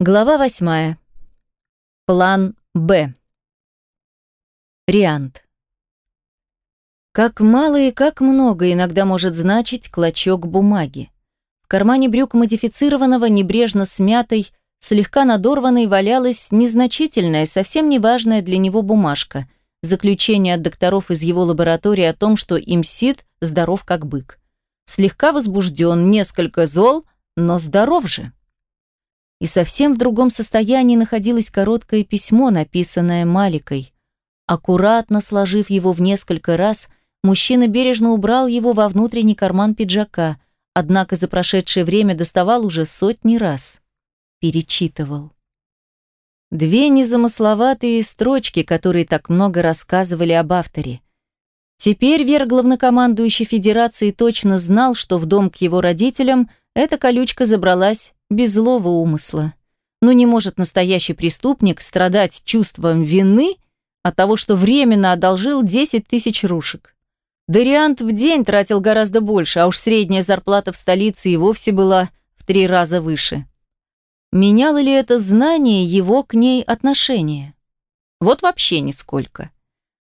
Глава восьмая. План «Б». Риант. Как мало и как много иногда может значить клочок бумаги. В кармане брюк модифицированного, небрежно смятой, слегка надорванной валялась незначительная, совсем неважная для него бумажка. Заключение от докторов из его лаборатории о том, что имсид здоров как бык. Слегка возбужден, несколько зол, но здоров же и совсем в другом состоянии находилось короткое письмо, написанное Маликой. Аккуратно сложив его в несколько раз, мужчина бережно убрал его во внутренний карман пиджака, однако за прошедшее время доставал уже сотни раз. Перечитывал. Две незамысловатые строчки, которые так много рассказывали об авторе. Теперь Вер, главнокомандующий Федерации, точно знал, что в дом к его родителям эта колючка забралась без злого умысла. Но не может настоящий преступник страдать чувством вины от того, что временно одолжил 10 тысяч рушек. Дариант в день тратил гораздо больше, а уж средняя зарплата в столице и вовсе была в три раза выше. Меняло ли это знание его к ней отношение? Вот вообще нисколько.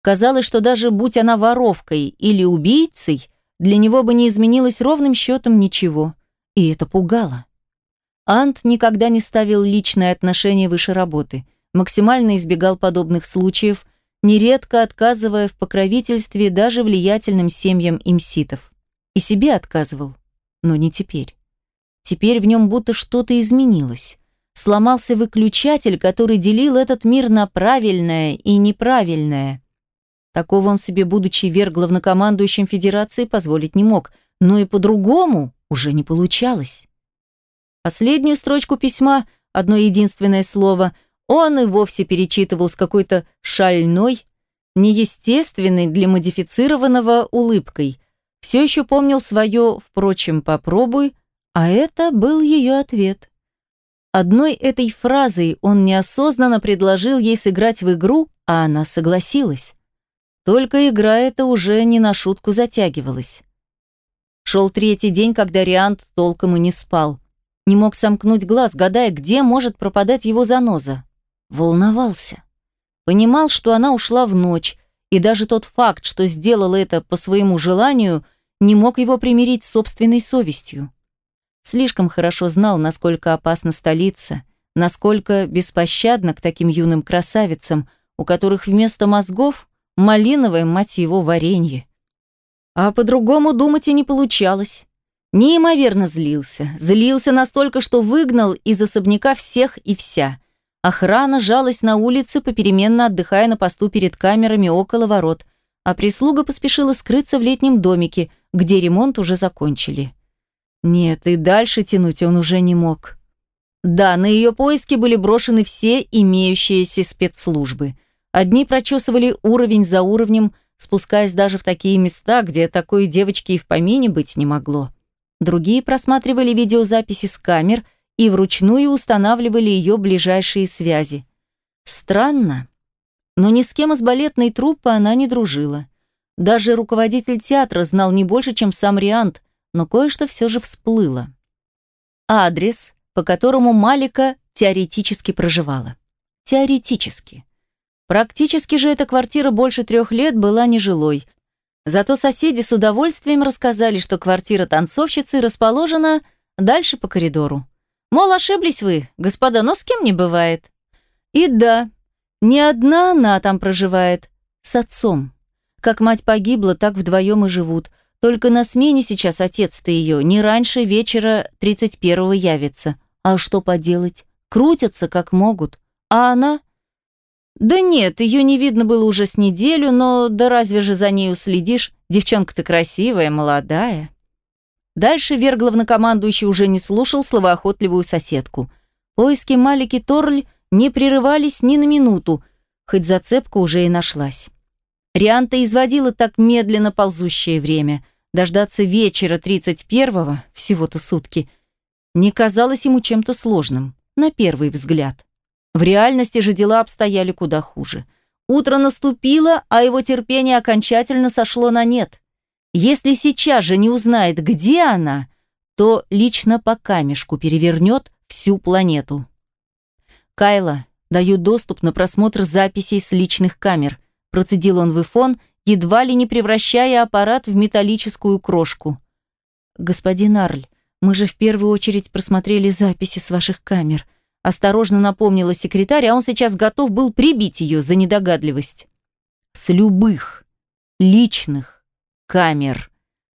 Казалось, что даже будь она воровкой или убийцей, для него бы не изменилось ровным счетом ничего. И это пугало. Ант никогда не ставил личные отношения выше работы, максимально избегал подобных случаев, нередко отказывая в покровительстве даже влиятельным семьям имситов. И себе отказывал, но не теперь. Теперь в нем будто что-то изменилось. Сломался выключатель, который делил этот мир на правильное и неправильное. Такого он себе, будучи вверх главнокомандующим Федерации, позволить не мог, но и по-другому уже не получалось. Последнюю строчку письма, одно единственное слово, он и вовсе перечитывал с какой-то шальной, неестественной для модифицированного улыбкой. Все еще помнил свое «впрочем, попробуй», а это был ее ответ. Одной этой фразой он неосознанно предложил ей сыграть в игру, а она согласилась. Только игра эта уже не на шутку затягивалась. Шел третий день, когда Риант толком и не спал. Не мог сомкнуть глаз, гадая, где может пропадать его заноза. Волновался. Понимал, что она ушла в ночь, и даже тот факт, что сделала это по своему желанию, не мог его примирить с собственной совестью. Слишком хорошо знал, насколько опасна столица, насколько беспощадна к таким юным красавицам, у которых вместо мозгов малиновое, мать его, варенье. А по-другому думать и не получалось. Неимоверно злился. Злился настолько, что выгнал из особняка всех и вся. Охрана жалась на улице, попеременно отдыхая на посту перед камерами около ворот, а прислуга поспешила скрыться в летнем домике, где ремонт уже закончили. Нет, и дальше тянуть он уже не мог. Да, на ее поиски были брошены все имеющиеся спецслужбы. Одни прочесывали уровень за уровнем, спускаясь даже в такие места, где такой девочки и в помине быть не могло. Другие просматривали видеозаписи с камер и вручную устанавливали ее ближайшие связи. Странно, но ни с кем из балетной труппы она не дружила. Даже руководитель театра знал не больше, чем сам Риант, но кое-что все же всплыло. Адрес, по которому Малика теоретически проживала. Теоретически. Практически же эта квартира больше трех лет была нежилой, Зато соседи с удовольствием рассказали, что квартира танцовщицы расположена дальше по коридору. Мол, ошиблись вы, господа, но с кем не бывает. И да, не одна она там проживает, с отцом. Как мать погибла, так вдвоем и живут. Только на смене сейчас отец-то ее не раньше вечера 31-го явится. А что поделать? Крутятся как могут. А она да нет, ее не видно было уже с неделю, но да разве же за ней уследишь? Девчонка-то красивая, молодая. Дальше Вер главнокомандующий уже не слушал словоохотливую соседку. Поиски Малики Торль не прерывались ни на минуту, хоть зацепка уже и нашлась. Рианта изводила так медленно ползущее время. Дождаться вечера 31-го, всего-то сутки, не казалось ему чем-то сложным, на первый взгляд. В реальности же дела обстояли куда хуже. Утро наступило, а его терпение окончательно сошло на нет. Если сейчас же не узнает, где она, то лично по камешку перевернет всю планету. Кайла, даю доступ на просмотр записей с личных камер. Процедил он в iPhone, едва ли не превращая аппарат в металлическую крошку. «Господин Арль, мы же в первую очередь просмотрели записи с ваших камер», осторожно напомнила секретарь, а он сейчас готов был прибить ее за недогадливость. «С любых личных камер»,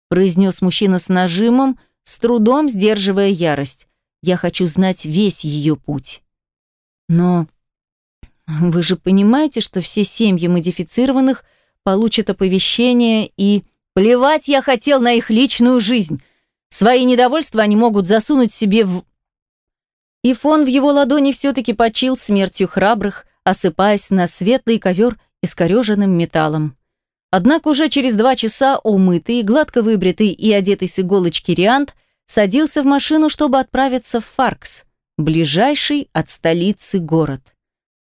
произнес мужчина с нажимом, с трудом сдерживая ярость. «Я хочу знать весь ее путь». «Но вы же понимаете, что все семьи модифицированных получат оповещение и... Плевать я хотел на их личную жизнь. Свои недовольства они могут засунуть себе в... И фон в его ладони все-таки почил смертью храбрых, осыпаясь на светлый ковер искореженным металлом. Однако уже через два часа умытый, гладко выбритый и одетый с иголочки Риант садился в машину, чтобы отправиться в Фаркс, ближайший от столицы город.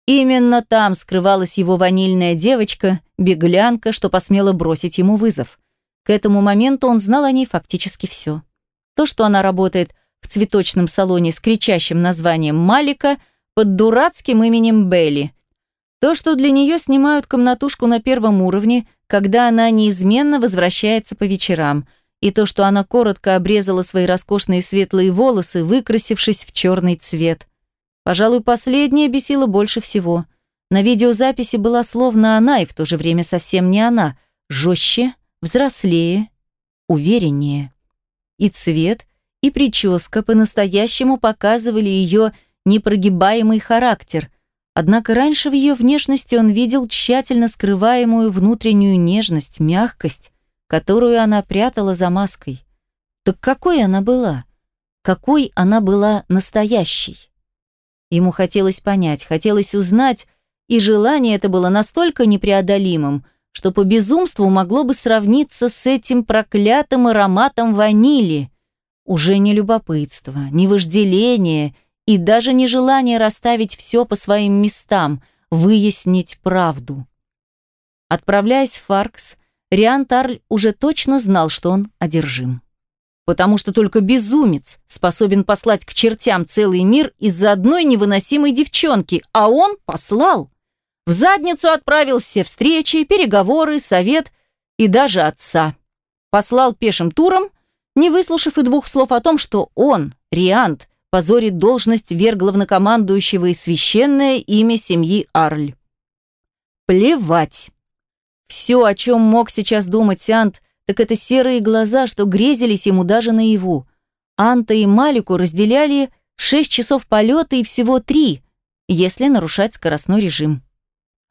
Именно там скрывалась его ванильная девочка, беглянка, что посмела бросить ему вызов. К этому моменту он знал о ней фактически все. То, что она работает в цветочном салоне с кричащим названием «Малика» под дурацким именем Белли. То, что для нее снимают комнатушку на первом уровне, когда она неизменно возвращается по вечерам, и то, что она коротко обрезала свои роскошные светлые волосы, выкрасившись в черный цвет – Пожалуй, последнее бесило больше всего. На видеозаписи была словно она, и в то же время совсем не она. Жестче, взрослее, увереннее. И цвет, и прическа по-настоящему показывали ее непрогибаемый характер. Однако раньше в ее внешности он видел тщательно скрываемую внутреннюю нежность, мягкость, которую она прятала за маской. Так какой она была? Какой она была настоящей? Ему хотелось понять, хотелось узнать, и желание это было настолько непреодолимым, что по безумству могло бы сравниться с этим проклятым ароматом ванили. Уже не любопытство, не вожделение и даже не желание расставить все по своим местам, выяснить правду. Отправляясь в Фаркс, Риан Тарль уже точно знал, что он одержим потому что только безумец способен послать к чертям целый мир из-за одной невыносимой девчонки, а он послал. В задницу отправил все встречи, переговоры, совет и даже отца. Послал пешим туром, не выслушав и двух слов о том, что он, Риант, позорит должность верглавнокомандующего и священное имя семьи Арль. Плевать. Все, о чем мог сейчас думать Ант, так это серые глаза, что грезились ему даже наяву. Анта и Малику разделяли 6 часов полета и всего 3, если нарушать скоростной режим.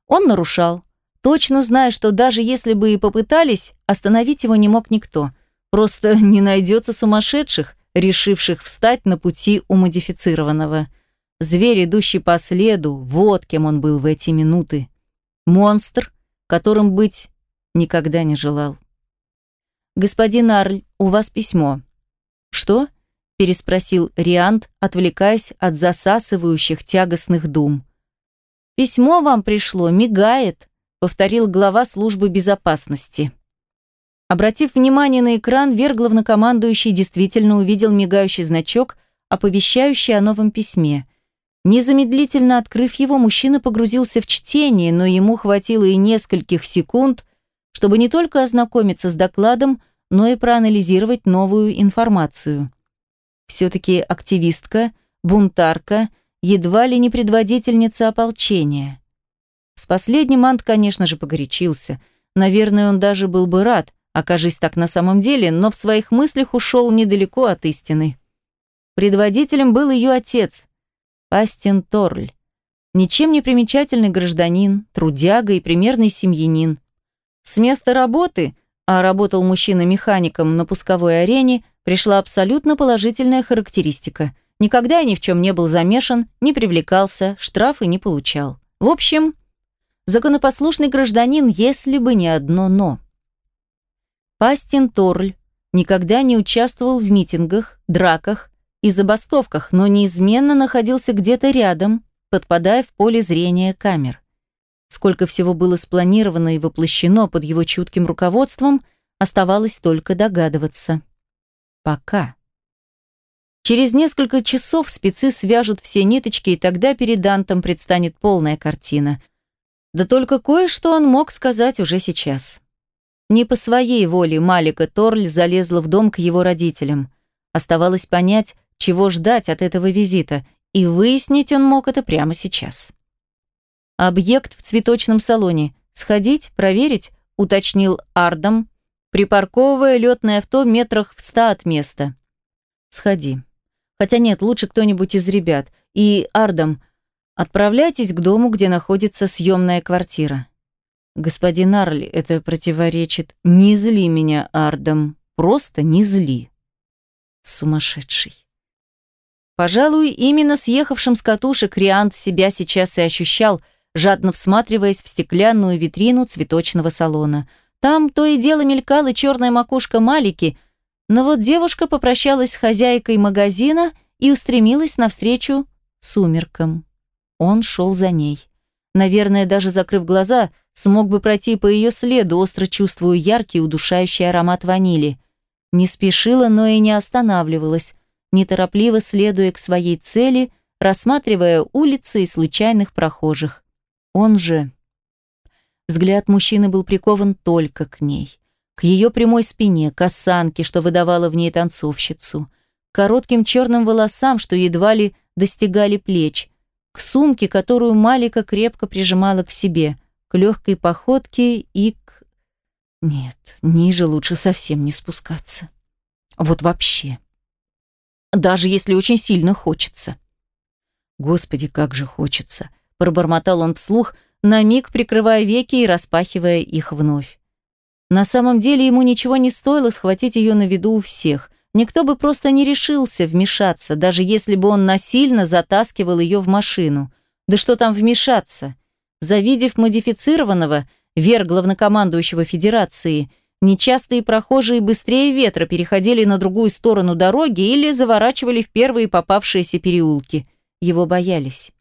Он нарушал, точно зная, что даже если бы и попытались, остановить его не мог никто. Просто не найдется сумасшедших, решивших встать на пути у модифицированного. Зверь, идущий по следу, вот кем он был в эти минуты. Монстр, которым быть никогда не желал. «Господин Арль, у вас письмо». «Что?» – переспросил Риант, отвлекаясь от засасывающих тягостных дум. «Письмо вам пришло, мигает», – повторил глава службы безопасности. Обратив внимание на экран, Вер главнокомандующий действительно увидел мигающий значок, оповещающий о новом письме. Незамедлительно открыв его, мужчина погрузился в чтение, но ему хватило и нескольких секунд, чтобы не только ознакомиться с докладом, но и проанализировать новую информацию. Все-таки активистка, бунтарка, едва ли не предводительница ополчения. С последним Ант, конечно же, погорячился. Наверное, он даже был бы рад, окажись так на самом деле, но в своих мыслях ушел недалеко от истины. Предводителем был ее отец, Астин Торль. Ничем не примечательный гражданин, трудяга и примерный семьянин. С места работы, а работал мужчина механиком на пусковой арене, пришла абсолютно положительная характеристика. Никогда и ни в чем не был замешан, не привлекался, штрафы не получал. В общем, законопослушный гражданин, если бы не одно «но». Пастин Торль никогда не участвовал в митингах, драках и забастовках, но неизменно находился где-то рядом, подпадая в поле зрения камер. Сколько всего было спланировано и воплощено под его чутким руководством, оставалось только догадываться. Пока. Через несколько часов спецы свяжут все ниточки, и тогда перед Дантом предстанет полная картина. Да только кое-что он мог сказать уже сейчас. Не по своей воле Малика Торль залезла в дом к его родителям. Оставалось понять, чего ждать от этого визита, и выяснить он мог это прямо сейчас. «Объект в цветочном салоне. Сходить, проверить?» – уточнил Ардам, припарковывая летное авто метрах в ста от места. «Сходи. Хотя нет, лучше кто-нибудь из ребят. И, Ардам, отправляйтесь к дому, где находится съемная квартира». «Господин Арли, это противоречит...» «Не зли меня, Ардам. Просто не зли». Сумасшедший. Пожалуй, именно съехавшим с катушек Риант себя сейчас и ощущал, жадно всматриваясь в стеклянную витрину цветочного салона. Там то и дело мелькала черная макушка Малики, но вот девушка попрощалась с хозяйкой магазина и устремилась навстречу сумеркам. Он шел за ней. Наверное, даже закрыв глаза, смог бы пройти по ее следу, остро чувствуя яркий удушающий аромат ванили. Не спешила, но и не останавливалась, неторопливо следуя к своей цели, рассматривая улицы и случайных прохожих. Он же... Взгляд мужчины был прикован только к ней. К ее прямой спине, к осанке, что выдавала в ней танцовщицу, к коротким черным волосам, что едва ли достигали плеч, к сумке, которую Малика крепко прижимала к себе, к легкой походке и к... Нет, ниже лучше совсем не спускаться. Вот вообще даже если очень сильно хочется. Господи, как же хочется, пробормотал он вслух, на миг прикрывая веки и распахивая их вновь. На самом деле ему ничего не стоило схватить ее на виду у всех. Никто бы просто не решился вмешаться, даже если бы он насильно затаскивал ее в машину. Да что там вмешаться? Завидев модифицированного, вер главнокомандующего Федерации – Нечастые прохожие быстрее ветра переходили на другую сторону дороги или заворачивали в первые попавшиеся переулки. Его боялись.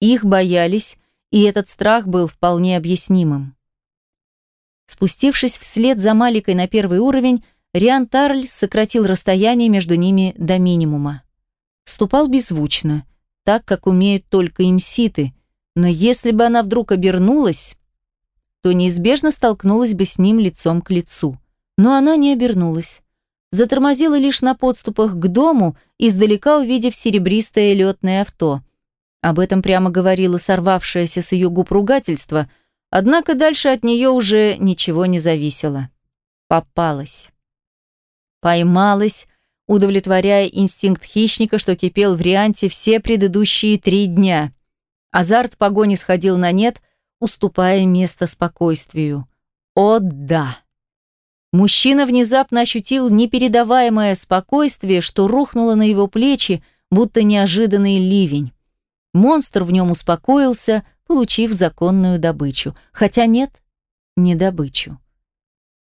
Их боялись, и этот страх был вполне объяснимым. Спустившись вслед за Маликой на первый уровень, Риан Тарль сократил расстояние между ними до минимума. Ступал беззвучно, так, как умеют только имситы, но если бы она вдруг обернулась, то неизбежно столкнулась бы с ним лицом к лицу. Но она не обернулась. Затормозила лишь на подступах к дому, издалека увидев серебристое летное авто. Об этом прямо говорило сорвавшееся с ее губ ругательство, однако дальше от нее уже ничего не зависело. Попалась. Поймалась, удовлетворяя инстинкт хищника, что кипел в Рианте все предыдущие три дня. Азарт погони сходил на нет, уступая место спокойствию. О да! Мужчина внезапно ощутил непередаваемое спокойствие, что рухнуло на его плечи, будто неожиданный ливень. Монстр в нем успокоился, получив законную добычу. Хотя нет, не добычу.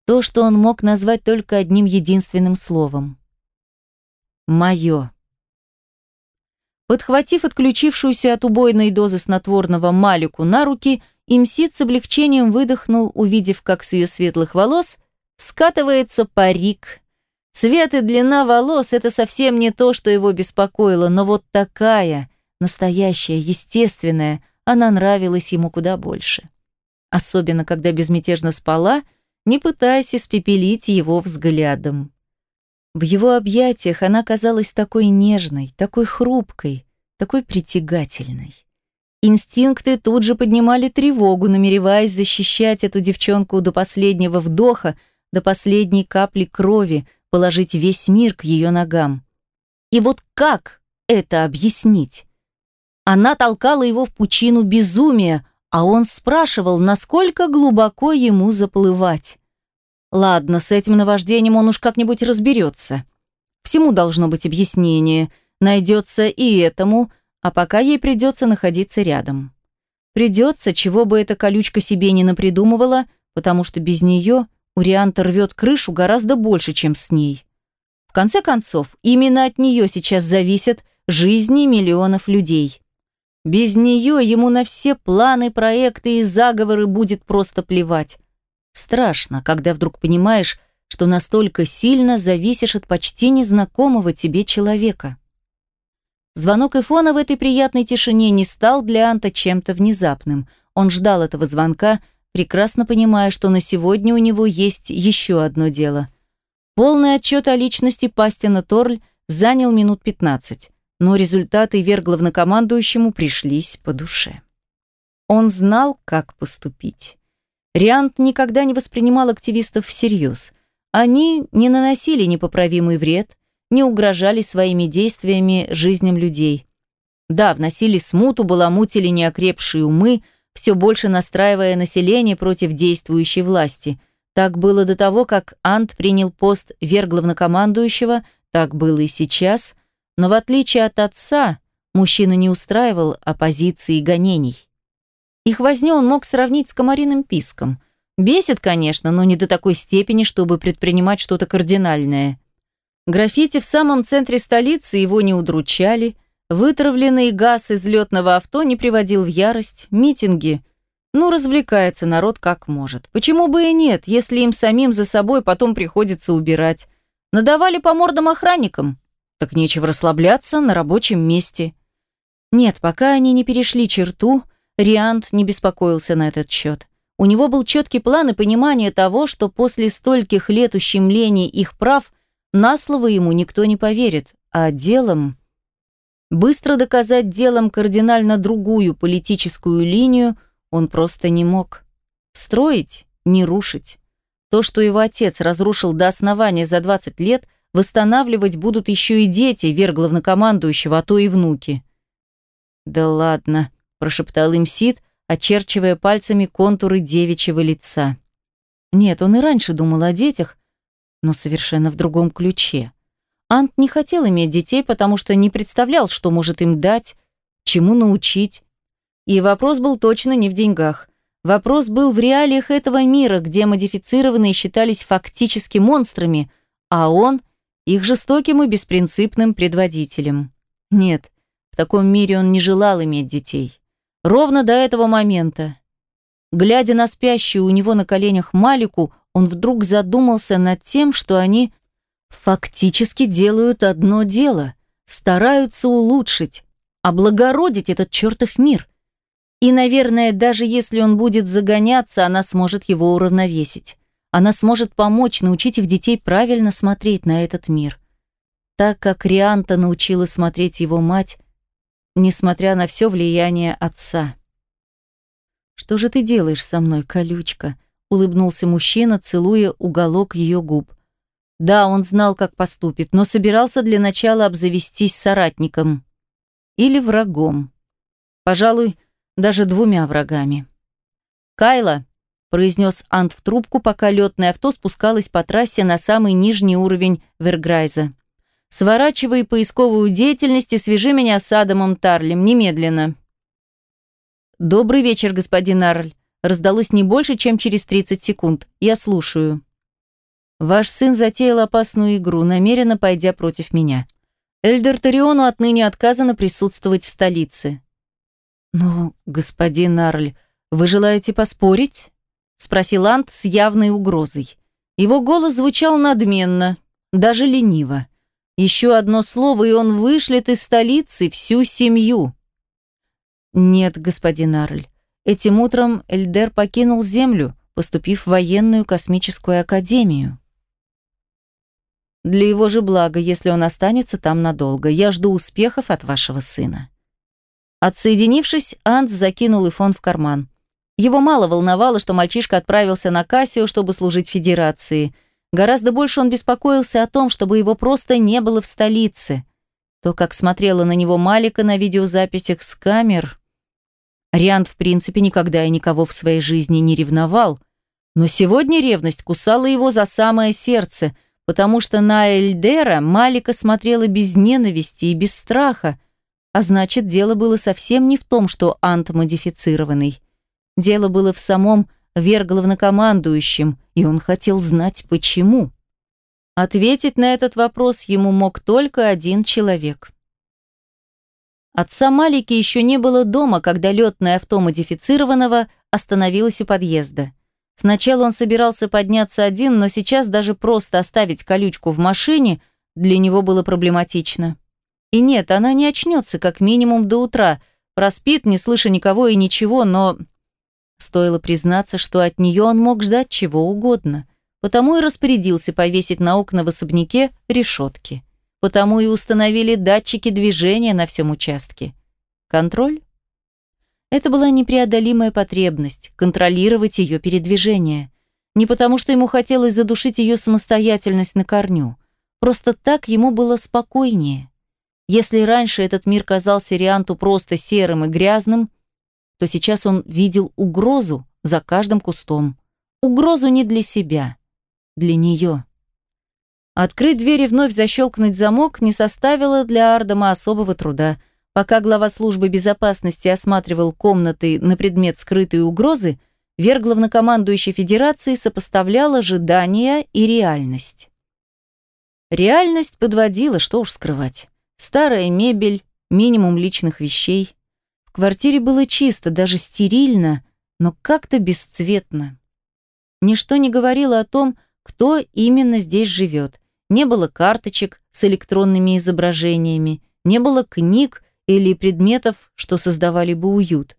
То, что он мог назвать только одним единственным словом. «Моё». Подхватив отключившуюся от убойной дозы снотворного Малику на руки, Имсид с облегчением выдохнул, увидев, как с ее светлых волос скатывается парик. Цвет и длина волос – это совсем не то, что его беспокоило, но вот такая, настоящая, естественная, она нравилась ему куда больше. Особенно, когда безмятежно спала, не пытаясь испепелить его взглядом. В его объятиях она казалась такой нежной, такой хрупкой, такой притягательной. Инстинкты тут же поднимали тревогу, намереваясь защищать эту девчонку до последнего вдоха, до последней капли крови, положить весь мир к ее ногам. И вот как это объяснить? Она толкала его в пучину безумия, а он спрашивал, насколько глубоко ему заплывать. Ладно, с этим наваждением он уж как-нибудь разберется. Всему должно быть объяснение. Найдется и этому – а пока ей придется находиться рядом. Придется, чего бы эта колючка себе не напридумывала, потому что без нее у Рианта рвет крышу гораздо больше, чем с ней. В конце концов, именно от нее сейчас зависят жизни миллионов людей. Без нее ему на все планы, проекты и заговоры будет просто плевать. Страшно, когда вдруг понимаешь, что настолько сильно зависишь от почти незнакомого тебе человека. Звонок Эфона в этой приятной тишине не стал для Анта чем-то внезапным. Он ждал этого звонка, прекрасно понимая, что на сегодня у него есть еще одно дело. Полный отчет о личности Пастина Торль занял минут 15, но результаты верглавнокомандующему пришлись по душе. Он знал, как поступить. Риант никогда не воспринимал активистов всерьез. Они не наносили непоправимый вред, не угрожали своими действиями жизням людей. Да, вносили смуту, баламутили неокрепшие умы, все больше настраивая население против действующей власти. Так было до того, как Ант принял пост верглавнокомандующего, так было и сейчас, но в отличие от отца, мужчина не устраивал оппозиции и гонений. Их возню он мог сравнить с комариным писком. Бесит, конечно, но не до такой степени, чтобы предпринимать что-то кардинальное. Граффити в самом центре столицы его не удручали, вытравленный газ из летного авто не приводил в ярость, митинги. Ну, развлекается народ как может. Почему бы и нет, если им самим за собой потом приходится убирать? Надавали по мордам охранникам? Так нечего расслабляться на рабочем месте. Нет, пока они не перешли черту, Риант не беспокоился на этот счет. У него был четкий план и понимание того, что после стольких лет ущемления их прав на слово ему никто не поверит, а делом... Быстро доказать делом кардинально другую политическую линию он просто не мог. Строить, не рушить. То, что его отец разрушил до основания за 20 лет, восстанавливать будут еще и дети вер главнокомандующего, а то и внуки. «Да ладно», прошептал им Сид, очерчивая пальцами контуры девичьего лица. Нет, он и раньше думал о детях, но совершенно в другом ключе. Ант не хотел иметь детей, потому что не представлял, что может им дать, чему научить. И вопрос был точно не в деньгах. Вопрос был в реалиях этого мира, где модифицированные считались фактически монстрами, а он – их жестоким и беспринципным предводителем. Нет, в таком мире он не желал иметь детей. Ровно до этого момента. Глядя на спящую у него на коленях Малику, он вдруг задумался над тем, что они фактически делают одно дело, стараются улучшить, облагородить этот чертов мир. И, наверное, даже если он будет загоняться, она сможет его уравновесить. Она сможет помочь научить их детей правильно смотреть на этот мир. Так как Рианта научила смотреть его мать, несмотря на все влияние отца. «Что же ты делаешь со мной, колючка?» — улыбнулся мужчина, целуя уголок ее губ. Да, он знал, как поступит, но собирался для начала обзавестись соратником. Или врагом. Пожалуй, даже двумя врагами. «Кайла!» — произнес Ант в трубку, пока летное авто спускалось по трассе на самый нижний уровень Верграйза. Сворачивай поисковую деятельность и свяжи меня с Адамом Тарлем немедленно. Добрый вечер, господин Арль. Раздалось не больше, чем через 30 секунд. Я слушаю. Ваш сын затеял опасную игру, намеренно пойдя против меня. Эльдер Тариону отныне отказано присутствовать в столице. Но, господин Арль, вы желаете поспорить? Спросил Ант с явной угрозой. Его голос звучал надменно, даже лениво. Еще одно слово, и он вышлет из столицы всю семью. Нет, господин Арль. Этим утром Эльдер покинул Землю, поступив в военную космическую академию. Для его же блага, если он останется там надолго. Я жду успехов от вашего сына. Отсоединившись, Ант закинул Ифон в карман. Его мало волновало, что мальчишка отправился на Кассио, чтобы служить Федерации – Гораздо больше он беспокоился о том, чтобы его просто не было в столице. То, как смотрела на него Малика на видеозаписях с камер... Риант, в принципе, никогда и никого в своей жизни не ревновал. Но сегодня ревность кусала его за самое сердце, потому что на Эльдера Малика смотрела без ненависти и без страха, а значит, дело было совсем не в том, что Ант модифицированный. Дело было в самом Вер главнокомандующим, и он хотел знать, почему. Ответить на этот вопрос ему мог только один человек. Отца Малики еще не было дома, когда летное авто модифицированного остановилось у подъезда. Сначала он собирался подняться один, но сейчас даже просто оставить колючку в машине для него было проблематично. И нет, она не очнется как минимум до утра, проспит, не слыша никого и ничего, но... Стоило признаться, что от нее он мог ждать чего угодно. Потому и распорядился повесить на окна в особняке решетки. Потому и установили датчики движения на всем участке. Контроль? Это была непреодолимая потребность – контролировать ее передвижение. Не потому, что ему хотелось задушить ее самостоятельность на корню. Просто так ему было спокойнее. Если раньше этот мир казался Рианту просто серым и грязным, то сейчас он видел угрозу за каждым кустом. Угрозу не для себя, для нее. Открыть дверь и вновь защелкнуть замок не составило для Ардама особого труда. Пока глава службы безопасности осматривал комнаты на предмет скрытой угрозы, Верглавнокомандующий Федерации сопоставлял ожидания и реальность. Реальность подводила, что уж скрывать. Старая мебель, минимум личных вещей. Квартире было чисто, даже стерильно, но как-то бесцветно. Ничто не говорило о том, кто именно здесь живет. Не было карточек с электронными изображениями, не было книг или предметов, что создавали бы уют.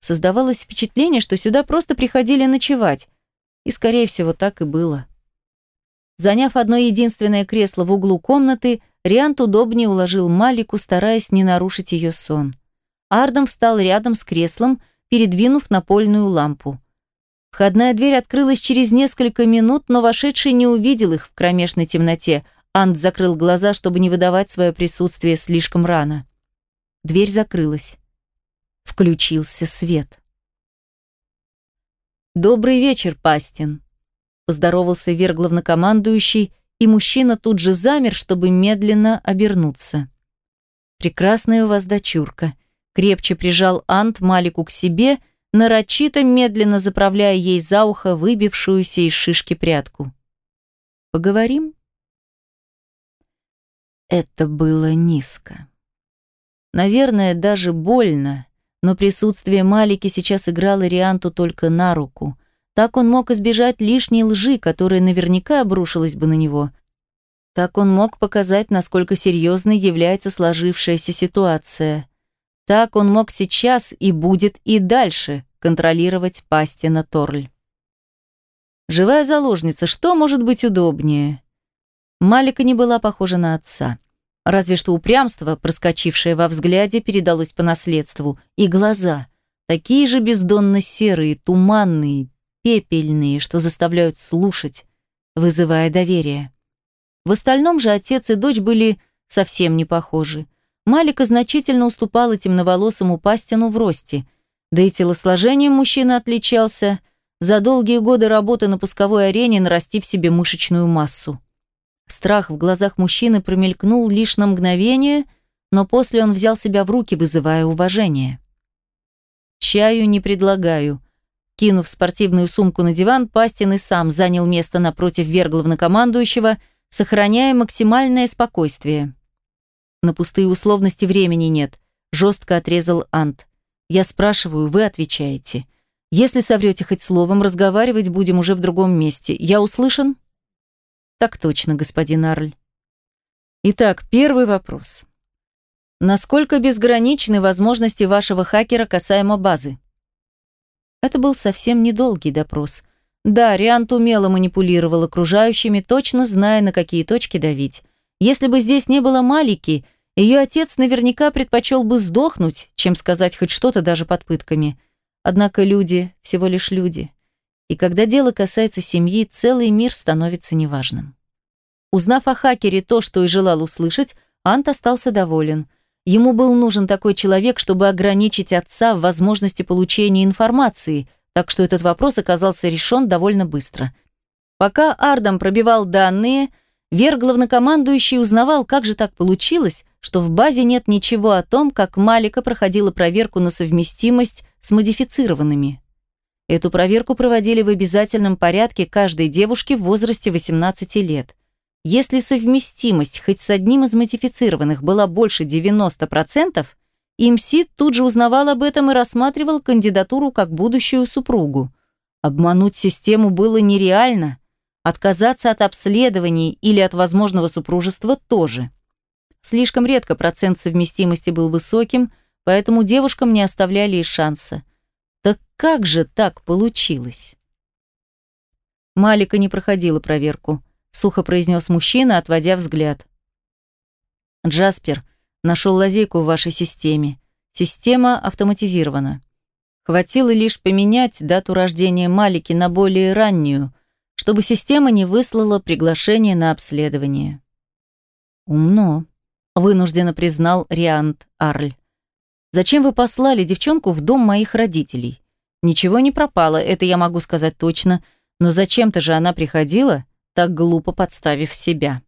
Создавалось впечатление, что сюда просто приходили ночевать. И, скорее всего, так и было. Заняв одно единственное кресло в углу комнаты, Риант удобнее уложил Малику, стараясь не нарушить ее сон. Ардам встал рядом с креслом, передвинув напольную лампу. Входная дверь открылась через несколько минут, но вошедший не увидел их в кромешной темноте. Ант закрыл глаза, чтобы не выдавать свое присутствие слишком рано. Дверь закрылась. Включился свет. «Добрый вечер, Пастин», – поздоровался верглавнокомандующий, и мужчина тут же замер, чтобы медленно обернуться. «Прекрасная у вас дочурка», – крепче прижал Ант Малику к себе – нарочито медленно заправляя ей за ухо выбившуюся из шишки прядку. «Поговорим?» Это было низко. Наверное, даже больно, но присутствие Малики сейчас играло Рианту только на руку. Так он мог избежать лишней лжи, которая наверняка обрушилась бы на него. Так он мог показать, насколько серьезной является сложившаяся ситуация. Так он мог сейчас и будет и дальше контролировать Пастина Торль. Живая заложница, что может быть удобнее? Малика не была похожа на отца. Разве что упрямство, проскочившее во взгляде, передалось по наследству. И глаза, такие же бездонно серые, туманные, пепельные, что заставляют слушать, вызывая доверие. В остальном же отец и дочь были совсем не похожи. Малика значительно уступала темноволосому Пастину в росте, да и телосложением мужчина отличался, за долгие годы работы на пусковой арене нарастив себе мышечную массу. Страх в глазах мужчины промелькнул лишь на мгновение, но после он взял себя в руки, вызывая уважение. «Чаю не предлагаю», Кинув спортивную сумку на диван, Пастин и сам занял место напротив верглавнокомандующего, сохраняя максимальное спокойствие. На пустые условности времени нет, жестко отрезал Ант. Я спрашиваю, вы отвечаете. Если соврете хоть словом, разговаривать будем уже в другом месте. Я услышан? Так точно, господин Арль. Итак, первый вопрос. Насколько безграничны возможности вашего хакера касаемо базы? Это был совсем недолгий допрос. Да, Риант умело манипулировал окружающими, точно зная, на какие точки давить. Если бы здесь не было Малики, ее отец наверняка предпочел бы сдохнуть, чем сказать хоть что-то даже под пытками. Однако люди – всего лишь люди. И когда дело касается семьи, целый мир становится неважным. Узнав о хакере то, что и желал услышать, Ант остался доволен. Ему был нужен такой человек, чтобы ограничить отца в возможности получения информации, так что этот вопрос оказался решен довольно быстро. Пока Ардам пробивал данные – Вер главнокомандующий узнавал, как же так получилось, что в базе нет ничего о том, как Малика проходила проверку на совместимость с модифицированными. Эту проверку проводили в обязательном порядке каждой девушке в возрасте 18 лет. Если совместимость хоть с одним из модифицированных была больше 90%, ИМСИ тут же узнавал об этом и рассматривал кандидатуру как будущую супругу. Обмануть систему было нереально – Отказаться от обследований или от возможного супружества тоже. Слишком редко процент совместимости был высоким, поэтому девушкам не оставляли и шанса. Так как же так получилось? Малика не проходила проверку, сухо произнес мужчина, отводя взгляд. Джаспер нашел лазейку в вашей системе. Система автоматизирована. Хватило лишь поменять дату рождения Малики на более раннюю, чтобы система не выслала приглашение на обследование. Умно, вынужденно признал Риант Арль. Зачем вы послали девчонку в дом моих родителей? Ничего не пропало, это я могу сказать точно, но зачем-то же она приходила, так глупо подставив себя.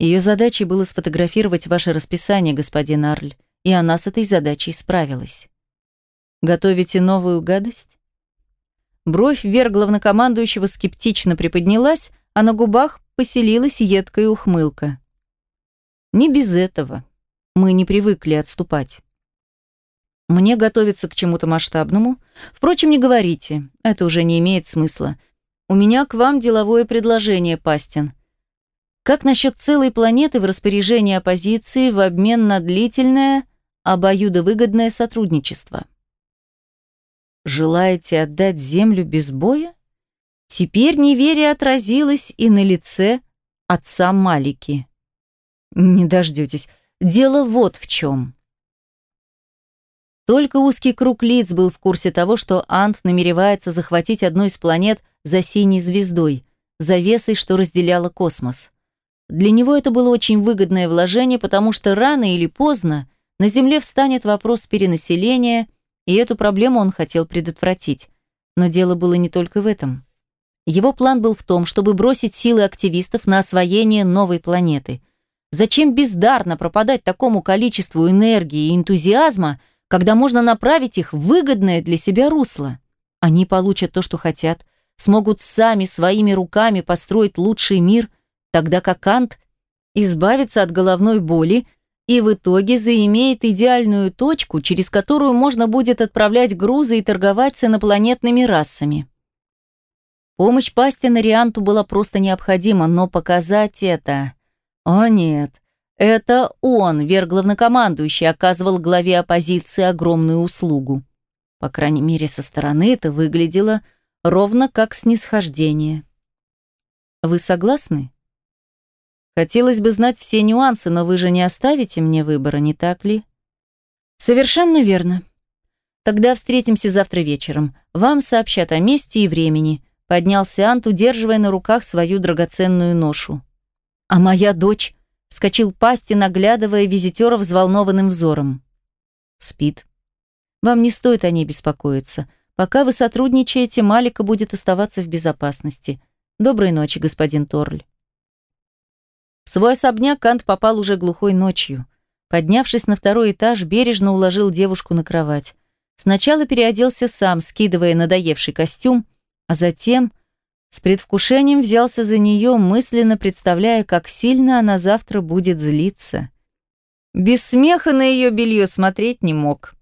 Ее задачей было сфотографировать ваше расписание, господин Арль, и она с этой задачей справилась. Готовите новую гадость? Бровь вверх главнокомандующего скептично приподнялась, а на губах поселилась едкая ухмылка. Не без этого. Мы не привыкли отступать. Мне готовиться к чему-то масштабному. Впрочем, не говорите, это уже не имеет смысла. У меня к вам деловое предложение, Пастин. Как насчет целой планеты в распоряжении оппозиции в обмен на длительное, обоюдовыгодное сотрудничество? Желаете отдать землю без боя? Теперь неверие отразилось и на лице отца Малики. Не дождетесь. Дело вот в чем. Только узкий круг лиц был в курсе того, что Ант намеревается захватить одну из планет за синей звездой, завесой, что разделяла космос. Для него это было очень выгодное вложение, потому что рано или поздно на Земле встанет вопрос перенаселения – и эту проблему он хотел предотвратить. Но дело было не только в этом. Его план был в том, чтобы бросить силы активистов на освоение новой планеты. Зачем бездарно пропадать такому количеству энергии и энтузиазма, когда можно направить их в выгодное для себя русло? Они получат то, что хотят, смогут сами своими руками построить лучший мир, тогда как Кант избавится от головной боли и в итоге заимеет идеальную точку, через которую можно будет отправлять грузы и торговать с инопланетными расами. Помощь Пастина Рианту была просто необходима, но показать это... О нет, это он, верглавнокомандующий, оказывал главе оппозиции огромную услугу. По крайней мере, со стороны это выглядело ровно как снисхождение. Вы согласны? Хотелось бы знать все нюансы, но вы же не оставите мне выбора, не так ли? Совершенно верно. Тогда встретимся завтра вечером. Вам сообщат о месте и времени. Поднялся Ант, удерживая на руках свою драгоценную ношу. А моя дочь? Вскочил Пасти, наглядывая визитера взволнованным взором. Спит. Вам не стоит о ней беспокоиться. Пока вы сотрудничаете, Малика будет оставаться в безопасности. Доброй ночи, господин Торль. Свой особняк Кант попал уже глухой ночью. Поднявшись на второй этаж, бережно уложил девушку на кровать. Сначала переоделся сам, скидывая надоевший костюм, а затем с предвкушением взялся за нее, мысленно представляя, как сильно она завтра будет злиться. Без смеха на ее белье смотреть не мог.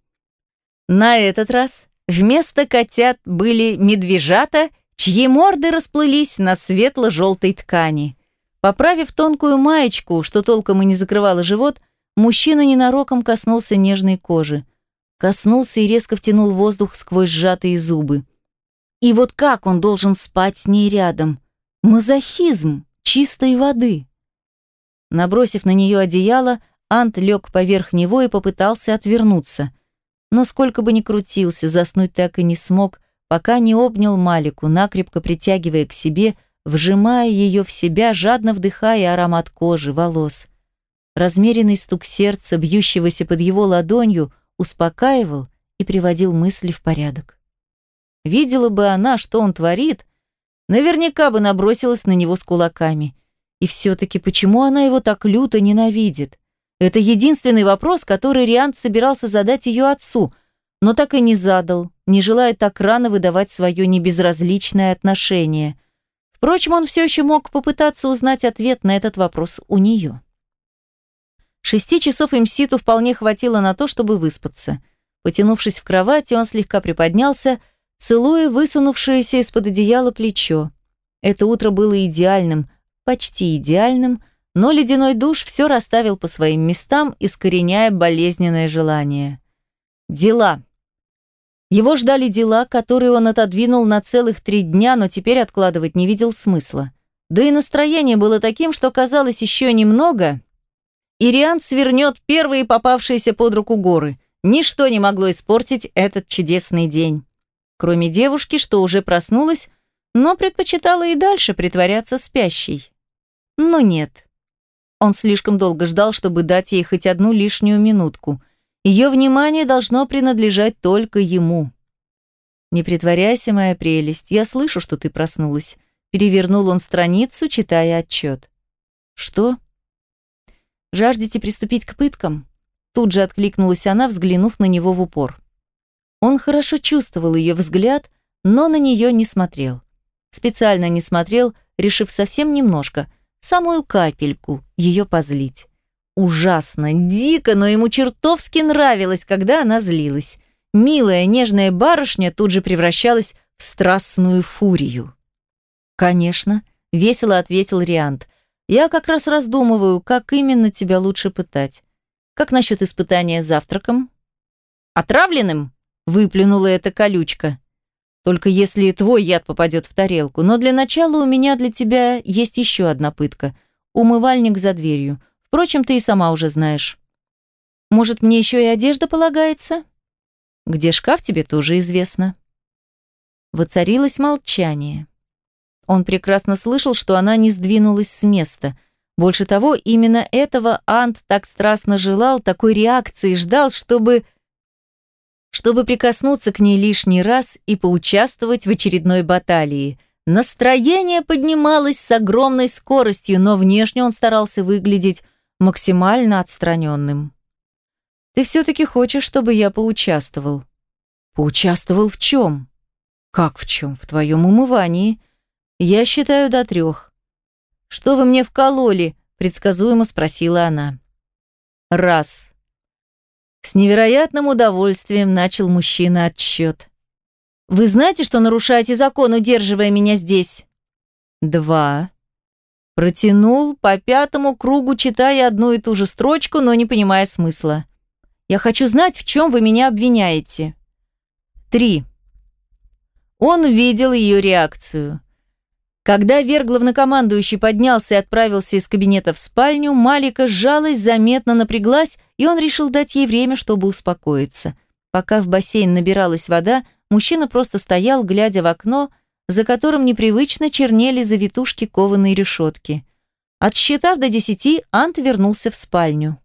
На этот раз вместо котят были медвежата, чьи морды расплылись на светло-желтой ткани. Поправив тонкую маечку, что толком и не закрывала живот, мужчина ненароком коснулся нежной кожи. Коснулся и резко втянул воздух сквозь сжатые зубы. И вот как он должен спать с ней рядом? Мазохизм чистой воды. Набросив на нее одеяло, Ант лег поверх него и попытался отвернуться. Но сколько бы ни крутился, заснуть так и не смог, пока не обнял Малику, накрепко притягивая к себе, вжимая ее в себя, жадно вдыхая аромат кожи, волос. Размеренный стук сердца, бьющегося под его ладонью, успокаивал и приводил мысли в порядок. Видела бы она, что он творит, наверняка бы набросилась на него с кулаками. И все-таки почему она его так люто ненавидит? Это единственный вопрос, который Риант собирался задать ее отцу, но так и не задал, не желая так рано выдавать свое небезразличное отношение – Впрочем, он все еще мог попытаться узнать ответ на этот вопрос у нее. Шести часов имситу вполне хватило на то, чтобы выспаться. Потянувшись в кровати, он слегка приподнялся, целуя высунувшееся из-под одеяла плечо. Это утро было идеальным, почти идеальным, но ледяной душ все расставил по своим местам, искореняя болезненное желание. Дела. Его ждали дела, которые он отодвинул на целых три дня, но теперь откладывать не видел смысла. Да и настроение было таким, что казалось еще немного, и Риан свернет первые попавшиеся под руку горы. Ничто не могло испортить этот чудесный день. Кроме девушки, что уже проснулась, но предпочитала и дальше притворяться спящей. Но нет. Он слишком долго ждал, чтобы дать ей хоть одну лишнюю минутку. Ее внимание должно принадлежать только ему. «Не притворяйся, моя прелесть, я слышу, что ты проснулась. Перевернул он страницу, читая отчет. «Что?» «Жаждете приступить к пыткам?» Тут же откликнулась она, взглянув на него в упор. Он хорошо чувствовал ее взгляд, но на нее не смотрел. Специально не смотрел, решив совсем немножко, самую капельку, ее позлить. Ужасно, дико, но ему чертовски нравилось, когда она злилась. Милая, нежная барышня тут же превращалась в страстную фурию. «Конечно», — весело ответил Риант. «Я как раз раздумываю, как именно тебя лучше пытать. Как насчет испытания завтраком?» «Отравленным?» — выплюнула эта колючка. «Только если и твой яд попадет в тарелку. Но для начала у меня для тебя есть еще одна пытка. Умывальник за дверью. Впрочем, ты и сама уже знаешь. Может, мне еще и одежда полагается?» «Где шкаф, тебе тоже известно». Воцарилось молчание. Он прекрасно слышал, что она не сдвинулась с места. Больше того, именно этого Ант так страстно желал, такой реакции ждал, чтобы... чтобы прикоснуться к ней лишний раз и поучаствовать в очередной баталии. Настроение поднималось с огромной скоростью, но внешне он старался выглядеть максимально отстраненным. «Ты все-таки хочешь, чтобы я поучаствовал?» «Поучаствовал в чем?» «Как в чем? В твоем умывании?» «Я считаю до трех». «Что вы мне вкололи?» – предсказуемо спросила она. «Раз». С невероятным удовольствием начал мужчина отсчет. «Вы знаете, что нарушаете закон, удерживая меня здесь?» «Два». Протянул по пятому кругу, читая одну и ту же строчку, но не понимая смысла. «Я хочу знать, в чем вы меня обвиняете». «Три». Он видел ее реакцию. Когда верглавнокомандующий поднялся и отправился из кабинета в спальню, Малика сжалась, заметно напряглась, и он решил дать ей время, чтобы успокоиться. Пока в бассейн набиралась вода, мужчина просто стоял, глядя в окно, за которым непривычно чернели завитушки кованой решетки. Отсчитав до десяти, Ант вернулся в спальню.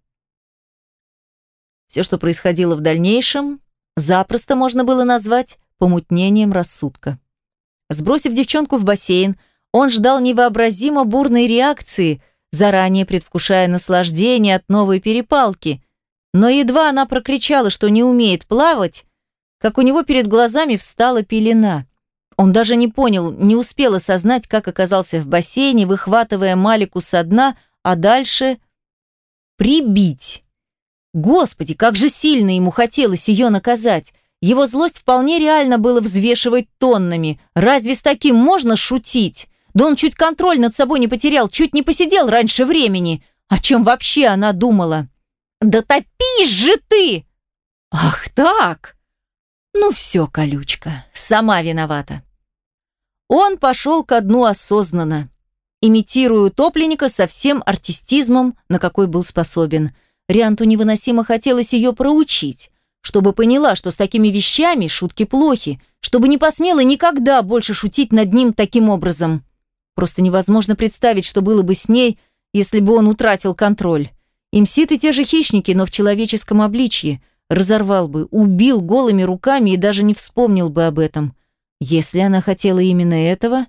Все, что происходило в дальнейшем, запросто можно было назвать помутнением рассудка. Сбросив девчонку в бассейн, он ждал невообразимо бурной реакции, заранее предвкушая наслаждение от новой перепалки. Но едва она прокричала, что не умеет плавать, как у него перед глазами встала пелена. Он даже не понял, не успел осознать, как оказался в бассейне, выхватывая Малику со дна, а дальше прибить. Господи, как же сильно ему хотелось ее наказать. Его злость вполне реально было взвешивать тоннами. Разве с таким можно шутить? Да он чуть контроль над собой не потерял, чуть не посидел раньше времени. О чем вообще она думала? «Да топись же ты!» «Ах так!» Ну все, колючка, сама виновата. Он пошел ко дну осознанно, имитируя утопленника со всем артистизмом, на какой был способен. Рианту невыносимо хотелось ее проучить чтобы поняла, что с такими вещами шутки плохи, чтобы не посмела никогда больше шутить над ним таким образом. Просто невозможно представить, что было бы с ней, если бы он утратил контроль. Имситы те же хищники, но в человеческом обличье. Разорвал бы, убил голыми руками и даже не вспомнил бы об этом. Если она хотела именно этого,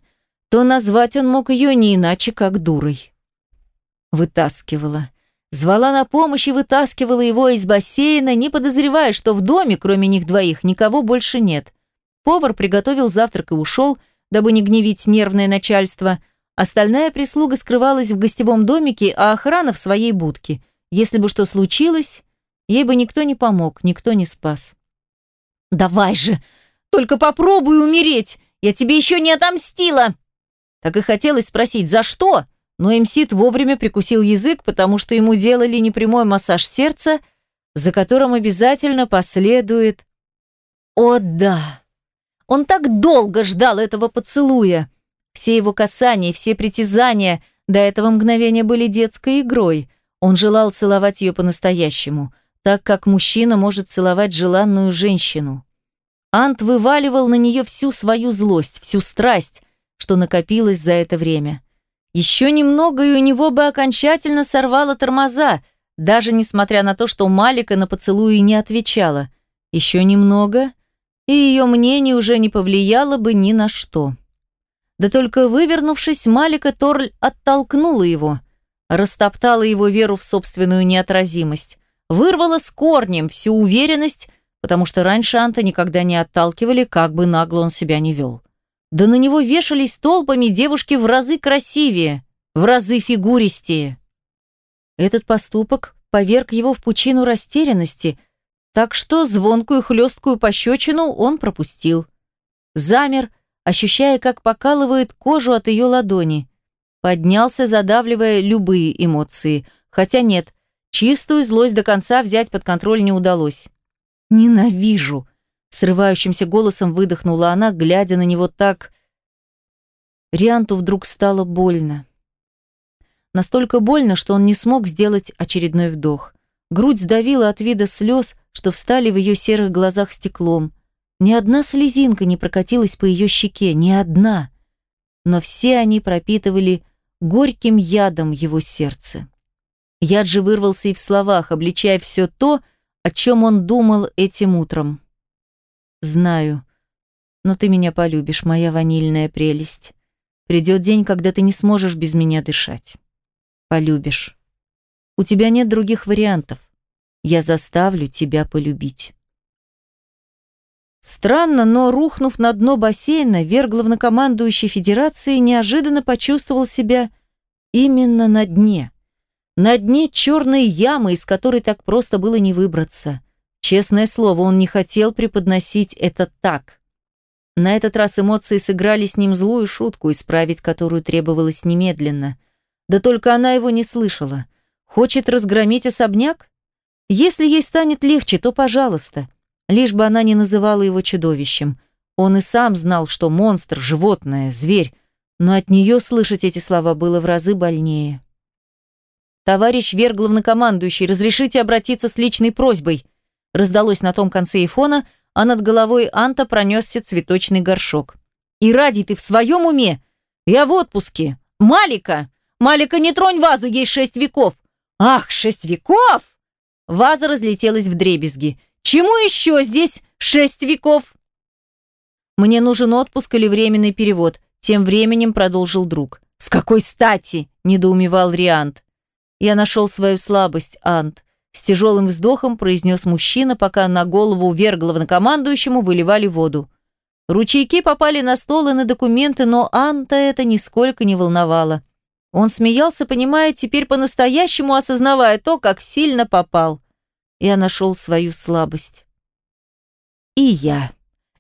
то назвать он мог ее не иначе, как дурой. Вытаскивала. Звала на помощь и вытаскивала его из бассейна, не подозревая, что в доме, кроме них двоих, никого больше нет. Повар приготовил завтрак и ушел, дабы не гневить нервное начальство. Остальная прислуга скрывалась в гостевом домике, а охрана в своей будке. Если бы что случилось, ей бы никто не помог, никто не спас. «Давай же! Только попробуй умереть! Я тебе еще не отомстила!» Так и хотелось спросить, за что? но Эмсид вовремя прикусил язык, потому что ему делали непрямой массаж сердца, за которым обязательно последует «О да!». Он так долго ждал этого поцелуя. Все его касания, все притязания до этого мгновения были детской игрой. Он желал целовать ее по-настоящему, так как мужчина может целовать желанную женщину. Ант вываливал на нее всю свою злость, всю страсть, что накопилось за это время. Еще немного, и у него бы окончательно сорвало тормоза, даже несмотря на то, что Малика на поцелуи не отвечала. Еще немного, и ее мнение уже не повлияло бы ни на что. Да только вывернувшись, Малика Торль оттолкнула его, растоптала его веру в собственную неотразимость, вырвала с корнем всю уверенность, потому что раньше Анта никогда не отталкивали, как бы нагло он себя не вел. Да на него вешались толпами девушки в разы красивее, в разы фигуристее. Этот поступок поверг его в пучину растерянности, так что звонкую хлесткую пощечину он пропустил. Замер, ощущая, как покалывает кожу от ее ладони. Поднялся, задавливая любые эмоции. Хотя нет, чистую злость до конца взять под контроль не удалось. «Ненавижу!» Срывающимся голосом выдохнула она, глядя на него так... Рианту вдруг стало больно. Настолько больно, что он не смог сделать очередной вдох. Грудь сдавила от вида слез, что встали в ее серых глазах стеклом. Ни одна слезинка не прокатилась по ее щеке, ни одна. Но все они пропитывали горьким ядом его сердце. Яд же вырвался и в словах, обличая все то, о чем он думал этим утром. Знаю. Но ты меня полюбишь, моя ванильная прелесть. Придет день, когда ты не сможешь без меня дышать. Полюбишь. У тебя нет других вариантов. Я заставлю тебя полюбить. Странно, но, рухнув на дно бассейна, Вер, главнокомандующий Федерации, неожиданно почувствовал себя именно на дне. На дне черной ямы, из которой так просто было не выбраться. Честное слово, он не хотел преподносить это так. На этот раз эмоции сыграли с ним злую шутку, исправить которую требовалось немедленно. Да только она его не слышала. Хочет разгромить особняк? Если ей станет легче, то пожалуйста. Лишь бы она не называла его чудовищем. Он и сам знал, что монстр, животное, зверь, но от нее слышать эти слова было в разы больнее. «Товарищ Вер, главнокомандующий, разрешите обратиться с личной просьбой», раздалось на том конце ифона, а над головой Анта пронесся цветочный горшок. «И ради ты в своем уме? Я в отпуске. Малика! Малика, не тронь вазу, ей шесть веков!» «Ах, шесть веков!» Ваза разлетелась в дребезги. «Чему еще здесь шесть веков?» «Мне нужен отпуск или временный перевод», тем временем продолжил друг. «С какой стати?» – недоумевал Риант. «Я нашел свою слабость, Ант. С тяжелым вздохом произнес мужчина, пока на голову вверх главнокомандующему выливали воду. Ручейки попали на стол и на документы, но Анта это нисколько не волновало. Он смеялся, понимая теперь по-настоящему, осознавая то, как сильно попал. Я нашел свою слабость. И я.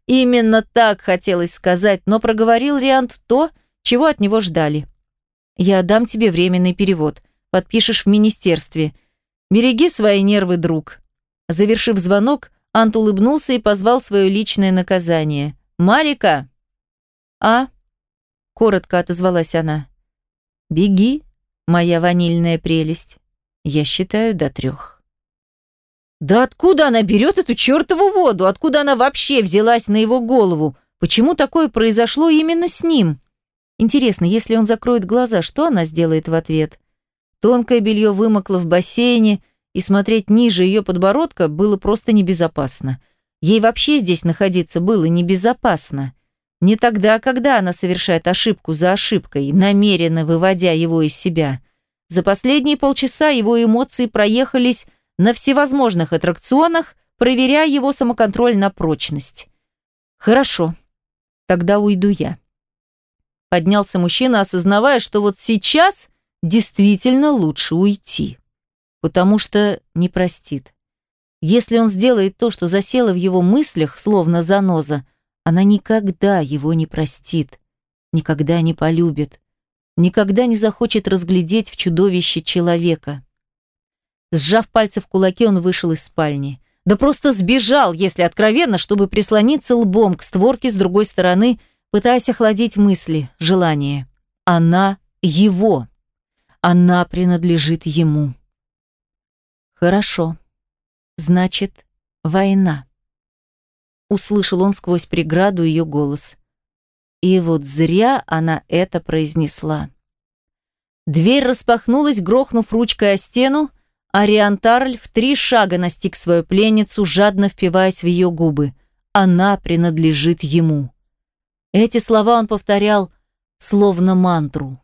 Именно так хотелось сказать, но проговорил Риант то, чего от него ждали. Я дам тебе временный перевод. Подпишешь в министерстве – Береги свои нервы, друг. Завершив звонок, Ант улыбнулся и позвал свое личное наказание. «Марика!» «А?» – коротко отозвалась она. «Беги, моя ванильная прелесть. Я считаю до трех». Да откуда она берет эту чертову воду? Откуда она вообще взялась на его голову? Почему такое произошло именно с ним? Интересно, если он закроет глаза, что она сделает в ответ? Тонкое белье вымокло в бассейне, и смотреть ниже ее подбородка было просто небезопасно. Ей вообще здесь находиться было небезопасно. Не тогда, когда она совершает ошибку за ошибкой, намеренно выводя его из себя. За последние полчаса его эмоции проехались на всевозможных аттракционах, проверяя его самоконтроль на прочность. «Хорошо, тогда уйду я». Поднялся мужчина, осознавая, что вот сейчас действительно лучше уйти. Потому что не простит. Если он сделает то, что засело в его мыслях, словно заноза, она никогда его не простит, никогда не полюбит. никогда не захочет разглядеть в чудовище человека. Сжав пальцы в кулаки, он вышел из спальни. Да просто сбежал, если откровенно, чтобы прислониться лбом к створке с другой стороны, пытаясь охладить мысли, желания. Она его. Она принадлежит ему. Хорошо. Значит, война. Услышал он сквозь преграду ее голос. И вот зря она это произнесла. Дверь распахнулась, грохнув ручкой о стену, а Риантарль в три шага настиг свою пленницу, жадно впиваясь в ее губы. Она принадлежит ему. Эти слова он повторял, словно мантру.